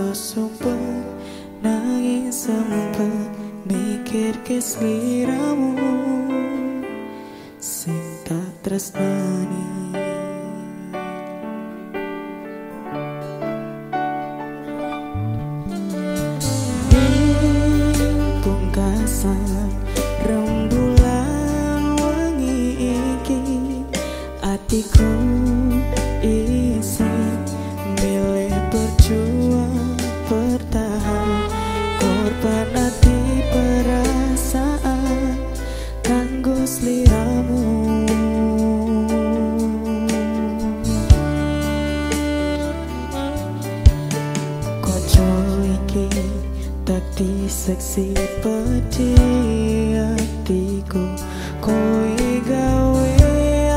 kesumpet Nangis sempet mikir ke seliramu Sinta tresnani tresnani. Iki dadi seksi peti atiku kowe gawe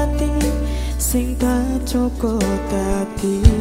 ati sing tak cokot ati